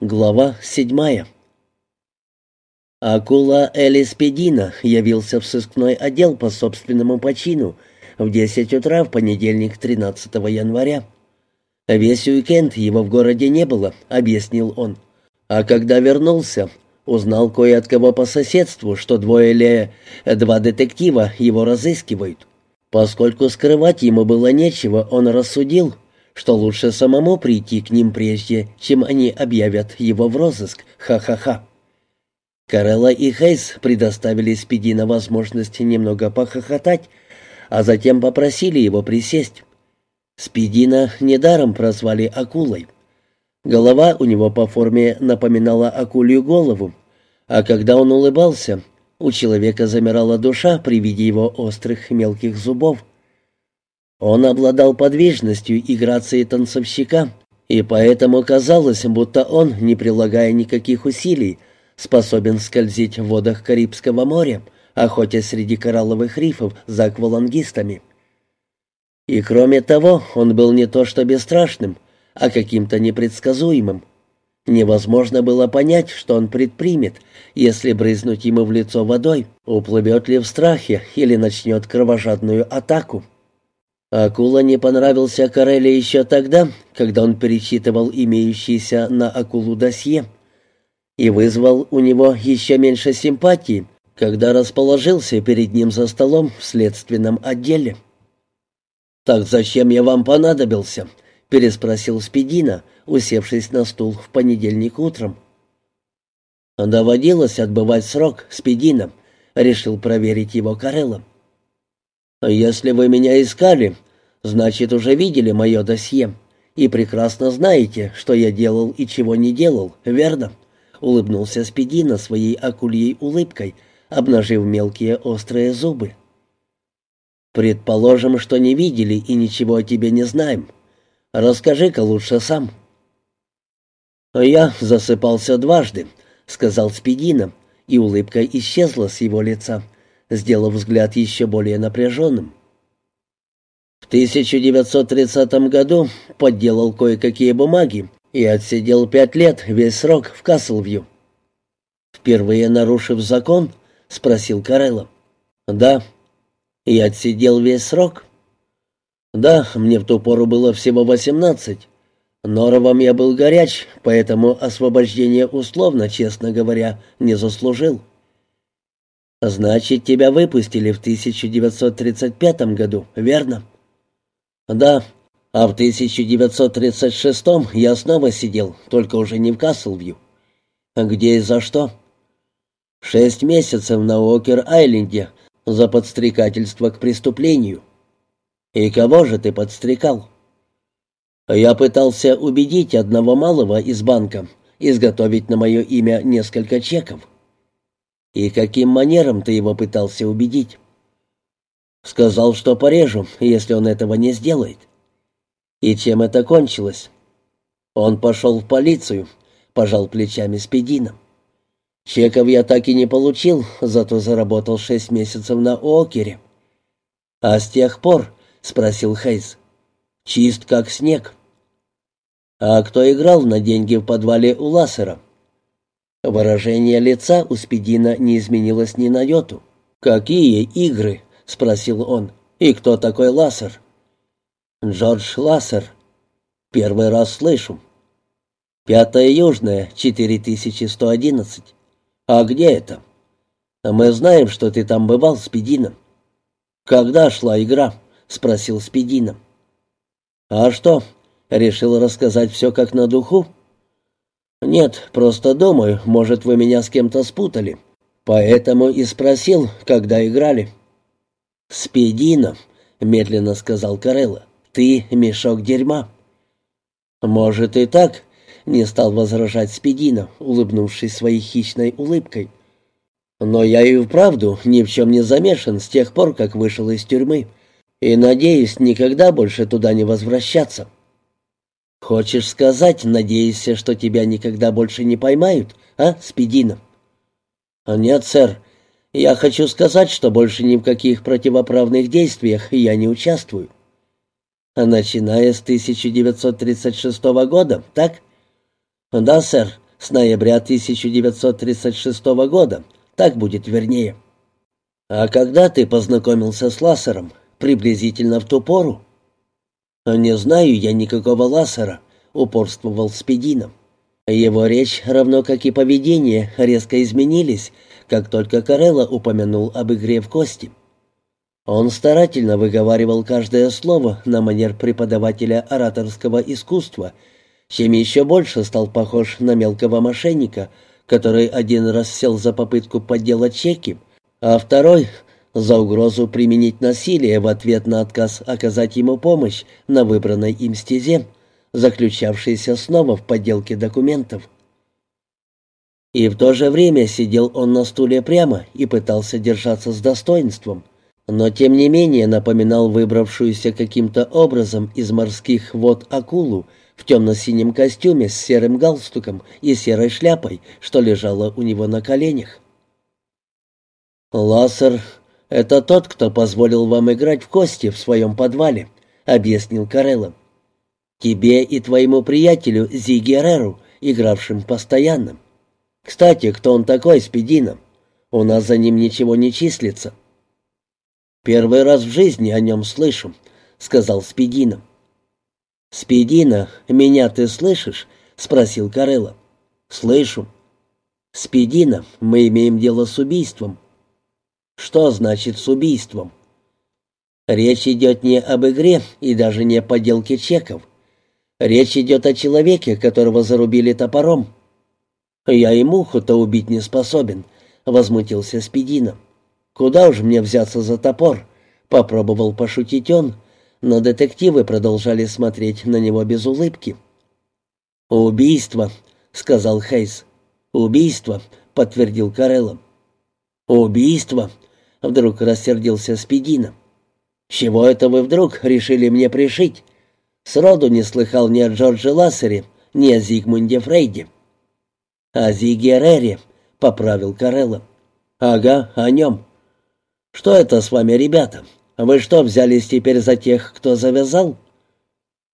Глава седьмая. Акула Элиспедина явился в сыскной отдел по собственному почину в 10 утра в понедельник 13 января. Весь уикенд его в городе не было, объяснил он. А когда вернулся, узнал кое от кого по соседству, что двое или два детектива его разыскивают. Поскольку скрывать ему было нечего, он рассудил, что лучше самому прийти к ним прежде, чем они объявят его в розыск. Ха-ха-ха. Карелла и Хейс предоставили Спидина возможность немного похохотать, а затем попросили его присесть. Спидина недаром прозвали акулой. Голова у него по форме напоминала акулью голову, а когда он улыбался, у человека замирала душа при виде его острых мелких зубов. Он обладал подвижностью и грацией танцовщика, и поэтому казалось, будто он, не прилагая никаких усилий, способен скользить в водах Карибского моря, охотясь среди коралловых рифов за аквалангистами. И кроме того, он был не то что бесстрашным, а каким-то непредсказуемым. Невозможно было понять, что он предпримет, если брызнуть ему в лицо водой, уплывет ли в страхе или начнет кровожадную атаку. Акула не понравился Карелле еще тогда, когда он перечитывал имеющиеся на акулу досье, и вызвал у него еще меньше симпатии, когда расположился перед ним за столом в следственном отделе. «Так зачем я вам понадобился?» — переспросил Спидина, усевшись на стул в понедельник утром. «Доводилось отбывать срок Спидина», — решил проверить его Карелло. «Если вы меня искали, значит, уже видели мое досье и прекрасно знаете, что я делал и чего не делал, верно?» Улыбнулся Спидина своей акульей улыбкой, обнажив мелкие острые зубы. «Предположим, что не видели и ничего о тебе не знаем. Расскажи-ка лучше сам». «Я засыпался дважды», — сказал Спидина, и улыбка исчезла с его лица сделав взгляд еще более напряженным. В 1930 году подделал кое-какие бумаги и отсидел пять лет, весь срок в Каслвью. «Впервые нарушив закон?» — спросил Карелло. «Да». «И отсидел весь срок?» «Да, мне в ту пору было всего восемнадцать. Норовом я был горяч, поэтому освобождение условно, честно говоря, не заслужил». «Значит, тебя выпустили в 1935 году, верно?» «Да, а в 1936 я снова сидел, только уже не в Каслвью. А где и за что?» «Шесть месяцев на Уокер-Айленде за подстрекательство к преступлению». «И кого же ты подстрекал?» «Я пытался убедить одного малого из банка изготовить на мое имя несколько чеков». «И каким манером ты его пытался убедить?» «Сказал, что порежу, если он этого не сделает». «И чем это кончилось?» «Он пошел в полицию», — пожал плечами Спидина. «Чеков я так и не получил, зато заработал шесть месяцев на Окере». «А с тех пор?» — спросил Хейс. «Чист как снег». «А кто играл на деньги в подвале у Лассера?» Выражение лица у Спидина не изменилось ни на йоту. «Какие игры?» — спросил он. «И кто такой Лассер?» «Джордж Лассер. Первый раз слышу». «Пятая Южная, 4111. А где это?» «Мы знаем, что ты там бывал, Спидина». «Когда шла игра?» — спросил Спидина. «А что, решил рассказать все как на духу?» «Нет, просто думаю, может, вы меня с кем-то спутали. Поэтому и спросил, когда играли». «Спидина», — медленно сказал Карелла, — «ты мешок дерьма». «Может и так», — не стал возражать Спидина, улыбнувшись своей хищной улыбкой. «Но я и вправду ни в чем не замешан с тех пор, как вышел из тюрьмы, и надеюсь никогда больше туда не возвращаться». «Хочешь сказать, надеешься, что тебя никогда больше не поймают, а, Спидина?» «Нет, сэр. Я хочу сказать, что больше ни в каких противоправных действиях я не участвую». «Начиная с 1936 года, так?» «Да, сэр, С ноября 1936 года. Так будет вернее. А когда ты познакомился с Лассером? Приблизительно в ту пору? Не знаю я никакого Лассера, упорствовал Спидинов. Его речь, равно как и поведение, резко изменились, как только Карелла упомянул об игре в кости. Он старательно выговаривал каждое слово на манер преподавателя ораторского искусства, чем еще больше стал похож на мелкого мошенника, который один раз сел за попытку подделать чеки, а второй — за угрозу применить насилие в ответ на отказ оказать ему помощь на выбранной им стезе, заключавшейся снова в подделке документов. И в то же время сидел он на стуле прямо и пытался держаться с достоинством — но тем не менее напоминал выбравшуюся каким-то образом из морских вод акулу в темно-синем костюме с серым галстуком и серой шляпой, что лежала у него на коленях. «Лассер — это тот, кто позволил вам играть в кости в своем подвале», — объяснил Карелло. «Тебе и твоему приятелю Зи Герреру, игравшим постоянно. Кстати, кто он такой, Спидина? У нас за ним ничего не числится». «Первый раз в жизни о нем слышу», — сказал Спидина. «Спидина, меня ты слышишь?» — спросил Карелла. «Слышу». «Спидина, мы имеем дело с убийством». «Что значит с убийством?» «Речь идет не об игре и даже не о подделке чеков. Речь идет о человеке, которого зарубили топором». «Я и муху-то убить не способен», — возмутился Спидина. «Куда уж мне взяться за топор?» — попробовал пошутить он, но детективы продолжали смотреть на него без улыбки. «Убийство», — сказал Хейс. «Убийство», — подтвердил Карелло. «Убийство», — вдруг рассердился Спидина. «Чего это вы вдруг решили мне пришить? Сроду не слыхал ни о Джордже Лассере, ни о Зигмунде Фрейде». «О Зиге Рере», — поправил Карелло. «Ага, о нем. «Что это с вами, ребята? Вы что, взялись теперь за тех, кто завязал?»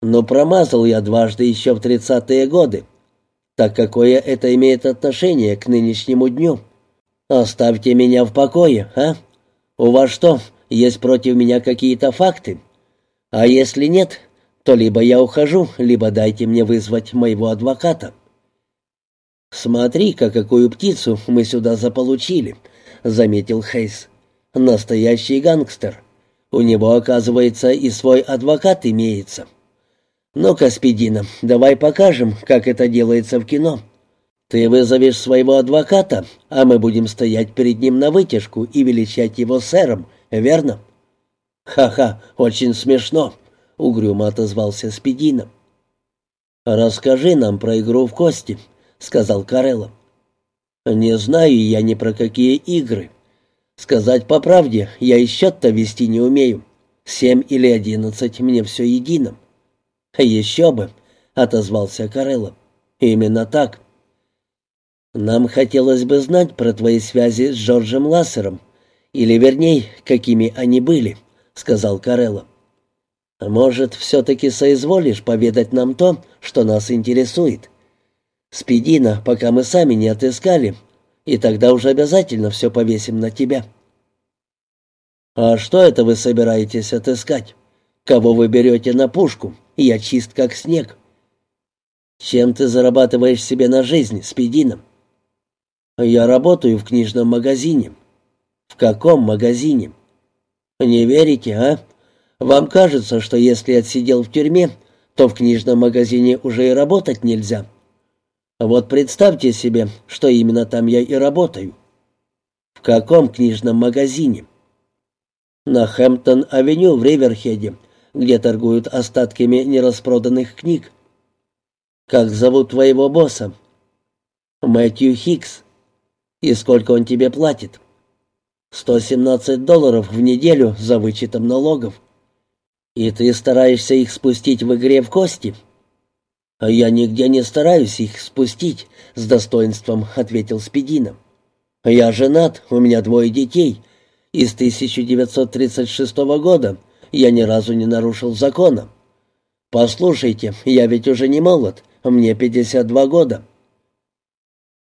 «Ну, промазал я дважды еще в тридцатые годы. Так какое это имеет отношение к нынешнему дню? Оставьте меня в покое, а? У вас что, есть против меня какие-то факты? А если нет, то либо я ухожу, либо дайте мне вызвать моего адвоката». «Смотри-ка, какую птицу мы сюда заполучили», — заметил Хейс. Настоящий гангстер. У него, оказывается, и свой адвокат имеется. Ну-ка, Спидина, давай покажем, как это делается в кино. Ты вызовешь своего адвоката, а мы будем стоять перед ним на вытяжку и величать его сэром, верно? Ха-ха, очень смешно, угрюмо отозвался Спидина. Расскажи нам про игру в кости, сказал Карелло. Не знаю я ни про какие игры. Сказать по правде, я и счет-то вести не умею. Семь или одиннадцать мне все едино. Еще бы, отозвался Карелло. Именно так. Нам хотелось бы знать про твои связи с Джорджем Лассером, или вернее, какими они были, сказал Карелло. Может, все-таки соизволишь поведать нам то, что нас интересует? Спидина, пока мы сами не отыскали, и тогда уже обязательно все повесим на тебя». «А что это вы собираетесь отыскать? Кого вы берете на пушку? Я чист как снег». «Чем ты зарабатываешь себе на жизнь, Спидином?» «Я работаю в книжном магазине». «В каком магазине?» «Не верите, а? Вам кажется, что если отсидел в тюрьме, то в книжном магазине уже и работать нельзя?» Вот представьте себе, что именно там я и работаю. В каком книжном магазине? На Хэмптон-авеню в Риверхеде, где торгуют остатками нераспроданных книг. Как зовут твоего босса? Мэтью Хикс. И сколько он тебе платит? 117 долларов в неделю за вычетом налогов. И ты стараешься их спустить в игре в кости? — «А «Я нигде не стараюсь их спустить», — с достоинством ответил Спидина. «Я женат, у меня двое детей. И с 1936 года я ни разу не нарушил закона. Послушайте, я ведь уже не молод, мне 52 года.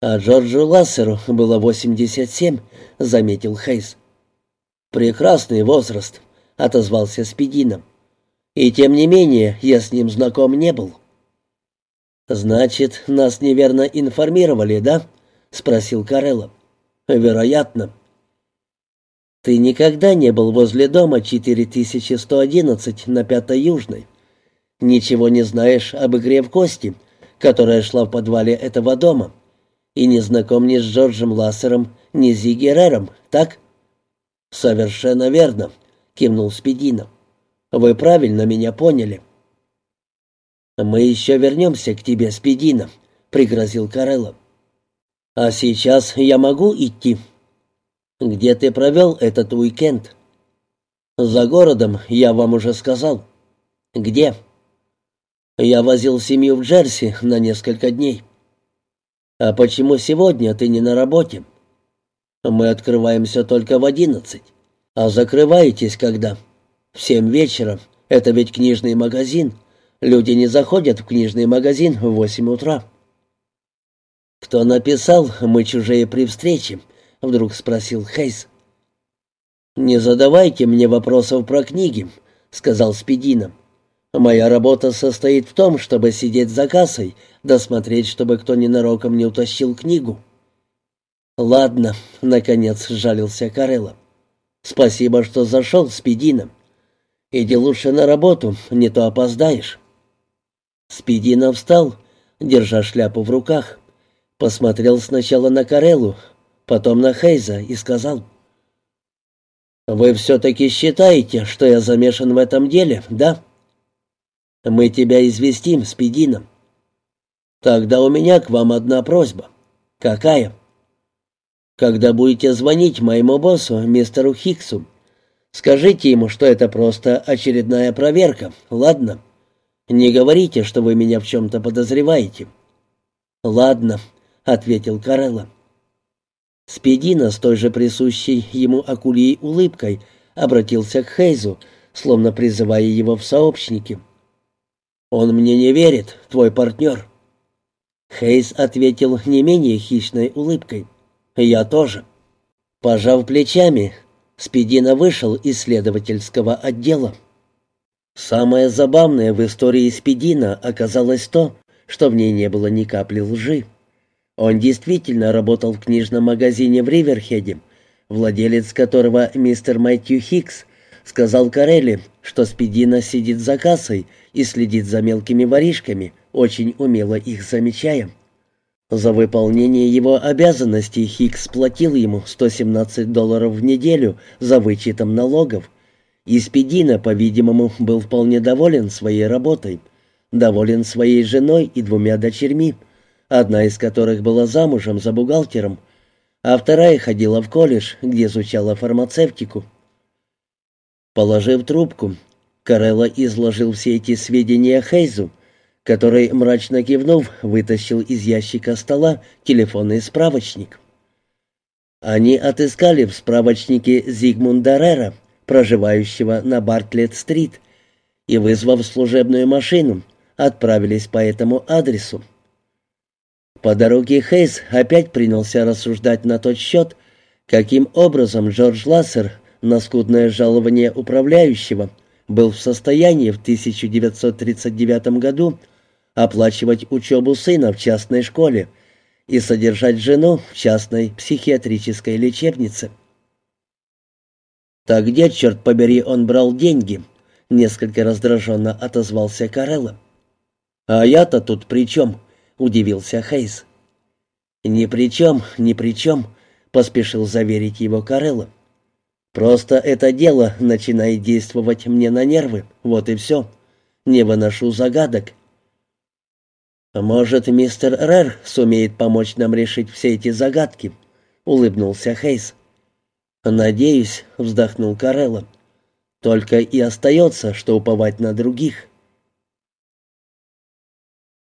А Джорджу Лассеру было 87, заметил Хейс. Прекрасный возраст, отозвался Спидина. И тем не менее, я с ним знаком не был. Значит, нас неверно информировали, да? спросил Карелло. Вероятно. Ты никогда не был возле дома 4111 на Пятой Южной. Ничего не знаешь об игре в кости, которая шла в подвале этого дома и не знаком ни с Джорджем Лассером, ни с Зигерером, так?» «Совершенно верно», — кивнул Спидина. «Вы правильно меня поняли». «Мы еще вернемся к тебе, Спидина», — пригрозил Карелло. «А сейчас я могу идти?» «Где ты провел этот уикенд?» «За городом, я вам уже сказал». «Где?» «Я возил семью в Джерси на несколько дней». «А почему сегодня ты не на работе?» «Мы открываемся только в одиннадцать. А закрываетесь когда?» «В семь вечера. Это ведь книжный магазин. Люди не заходят в книжный магазин в восемь утра». «Кто написал «Мы чужие при встрече»?» — вдруг спросил Хейс. «Не задавайте мне вопросов про книги», — сказал Спидина. Моя работа состоит в том, чтобы сидеть за кассой, да смотреть, чтобы кто ненароком не утащил книгу. Ладно, наконец сжалился Карелла. Спасибо, что зашел с Педином. Иди лучше на работу, не то опоздаешь. Спидина встал, держа шляпу в руках, посмотрел сначала на Кареллу, потом на Хейза и сказал: «Вы все-таки считаете, что я замешан в этом деле, да?» Мы тебя известим с Педином. Тогда у меня к вам одна просьба. Какая? Когда будете звонить моему боссу, мистеру Хиксу, скажите ему, что это просто очередная проверка, ладно? Не говорите, что вы меня в чем-то подозреваете. Ладно, ответил Карелла. Спидина с той же присущей ему акульей улыбкой обратился к Хейзу, словно призывая его в сообщники. «Он мне не верит, твой партнер». Хейс ответил не менее хищной улыбкой. «Я тоже». Пожав плечами, Спидина вышел из следовательского отдела. Самое забавное в истории Спидина оказалось то, что в ней не было ни капли лжи. Он действительно работал в книжном магазине в Риверхеде, владелец которого мистер Мэтью Хикс сказал Карелли, что Спидина сидит за кассой и следит за мелкими воришками, очень умело их замечая. За выполнение его обязанностей Хикс платил ему 117 долларов в неделю за вычетом налогов. И Спидина, по-видимому, был вполне доволен своей работой, доволен своей женой и двумя дочерьми, одна из которых была замужем за бухгалтером, а вторая ходила в колледж, где изучала фармацевтику. Положив трубку, Карелла изложил все эти сведения Хейзу, который, мрачно кивнув, вытащил из ящика стола телефонный справочник. Они отыскали в справочнике Зигмунда Рера, проживающего на Бартлетт-стрит, и, вызвав служебную машину, отправились по этому адресу. По дороге Хейз опять принялся рассуждать на тот счет, каким образом Джордж Лассер на скудное жалование управляющего – был в состоянии в 1939 году оплачивать учебу сына в частной школе и содержать жену в частной психиатрической лечебнице. «Так где, черт побери, он брал деньги?» — несколько раздраженно отозвался Карелло. «А я-то тут при чем?» — удивился Хейс. «Ни при чем, ни при чем», — поспешил заверить его Карелло. Просто это дело начинает действовать мне на нервы, вот и все. Не выношу загадок. «Может, мистер Рэр сумеет помочь нам решить все эти загадки?» — улыбнулся Хейс. «Надеюсь», — вздохнул Карелло. «Только и остается, что уповать на других».